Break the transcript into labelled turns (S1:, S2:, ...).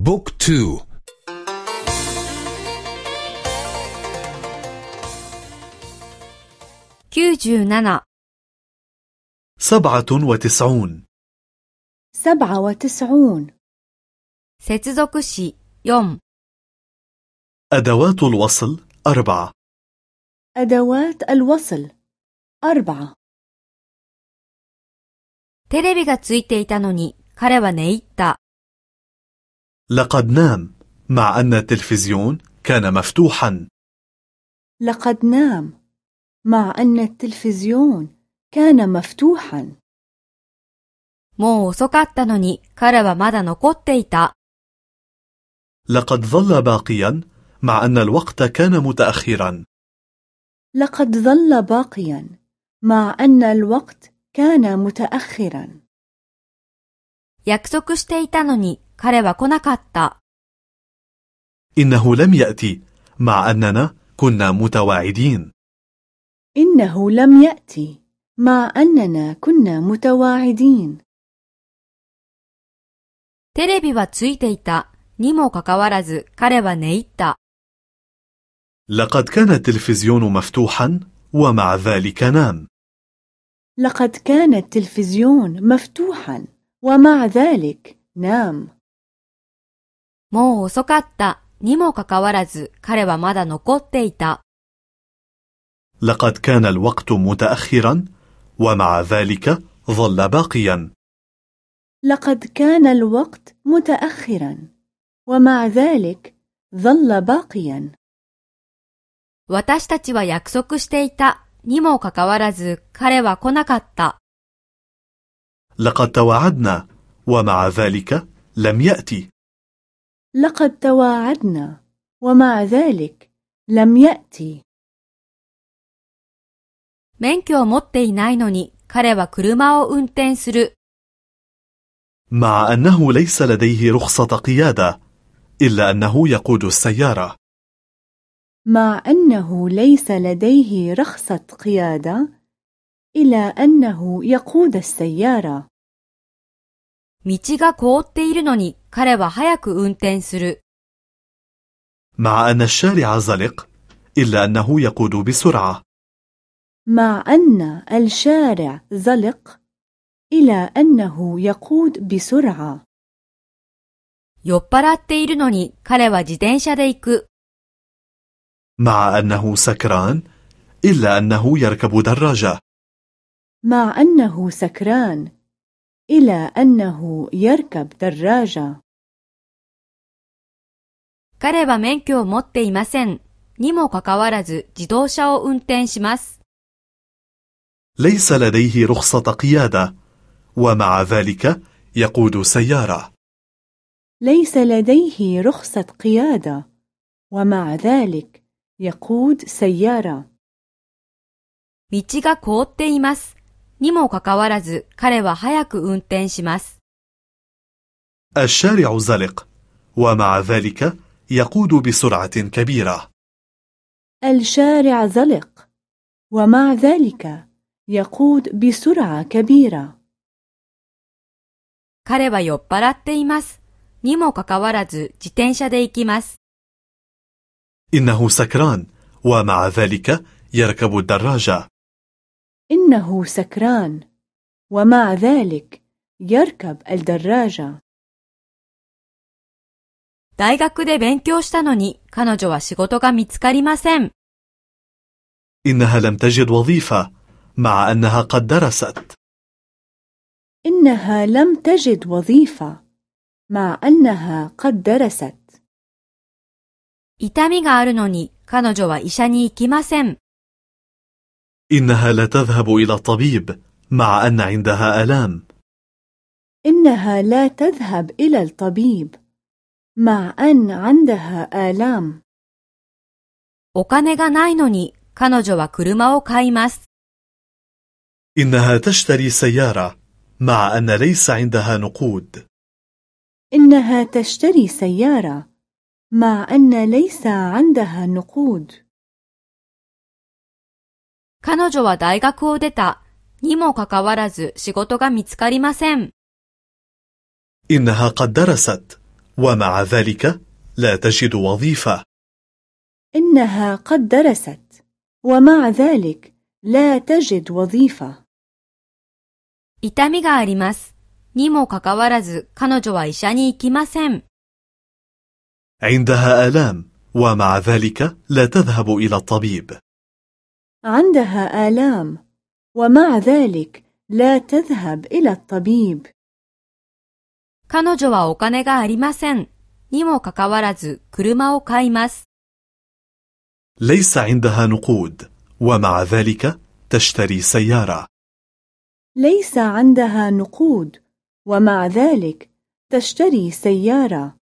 S1: بوك تو
S2: 97
S3: سبعة وتسعون
S4: سبعة وتسعون
S2: 接続詞4
S3: أدوات الوصل أربعة
S4: أدوات الوصل أربعة
S2: テレビがついていたのに彼は寝入った。
S3: لقد نام مع أن التلفزيون كان مفتوحا
S4: لقد نام مع أن التلفزيون كان مفتوحا
S2: もう遅かったのに彼はまだ残っていた。
S3: لقد ظل باقيا مع أن الوقت كان متأخرا
S4: لقد ظل باقيا مع أن الوقت كان متأخرا
S2: 約束していたのに 彼は来なかった。
S3: إنه لم يأتي مع أننا كنا متواعدين
S4: إنه لم يأتي مع أننا كنا متواعدين
S2: テレビはついていたにもかかわらず彼は寝入った。
S3: لقد كان التلفزيون مفتوحا ومع ذلك نام
S4: لقد كان التلفزيون مفتوحا ومع ذلك نام
S2: もう遅かったにもかかわらず彼はまだ残っていた。
S3: لقد كان الوقت متأخرا ومع ذلك ظل باقيا
S4: لقد كان الوقت متأخرا ومع ذلك ظل باقيا
S2: 私たちは約束していたにもかかわらず彼は来なかった。
S3: لقد تواعدنا ومع ذلك لم يأتي
S4: لقد تواعدنا ومع ذلك لم يأتي
S2: 免許を持っていないのに彼は車を運転する。
S3: مع أنه ليس لديه رخصة قيادة إلا أنه يقود السيارة
S4: مع أنه ليس لديه رخصة قيادة إلى أنه يقود السيارة
S2: 道が凍っているのに 彼は早く運転する。
S3: مع أن الشارع زلق إلا أنه يقود بسرعة
S4: مع أن الشارع زلق إلى أنه يقود بسرعة
S2: 酔っ払っているのに彼は自転車で行く。
S3: مع أنه سكران إلا أنه يركب دراجة
S4: مع أنه سكران إلى أنه يركب دراجة
S2: 彼は免許を持っていません。にもかかわらず自動車を運転します。
S3: ليس لديه رخصة قيادة ومع ذلك يقود سيارة
S4: ليس لديه رخصة قيادة ومع ذلك يقود سيارة
S2: 道が凍っています。 にもかかわらず彼は早く運転します。
S3: الشارع زلق ومع ذلك يقود بسرعة كبيرة
S4: الشارع زلق ومع ذلك يقود بسرعة كبيرة
S2: 彼は酔っ払っています。にもかかわらず自転車で行きます。
S3: إنه سكران ومع ذلك يركب الدراجة
S4: إنه سكران ومع ذلك يركب الدراجة
S2: 大学で勉強したのに彼女は仕事が見つかりません。
S3: إنها لم تجد وظيفة مع أنها قد درست
S4: إنها لم تجد وظيفة مع أنها قد درست
S2: 痛みがあるのに彼女は医者に行きません。
S3: إنها لا تذهب إلى الطبيب مع أن عندها آلام
S4: إنها لا تذهب إلى الطبيب مع أن عندها آلام
S2: お金がないのに彼女は車を買います。
S3: إنها تشتري سيارة مع أن ليس عندها نقود
S4: إنها تشتري سيارة مع أن ليس عندها نقود
S2: 彼女は大学を出た。にもかかわらず仕事が見つかりません。
S3: إنها قد درست ومع ذلك لا تجد وظيفة
S4: إنها قد درست ومع ذلك لا تجد وظيفة
S2: 痛みがあります。にもかかわらず彼女は医者に行きません。
S3: عندها آلام ومع ذلك لا تذهب إلى الطبيب
S4: عندها آلام ومع ذلك لا تذهب إلى الطبيب
S2: 彼女はお金がありません。にもかかわらず車を買います。
S3: ليس عندها نقود ومع ذلك تشتري سيارة
S4: ليس عندها نقود ومع ذلك تشتري سيارة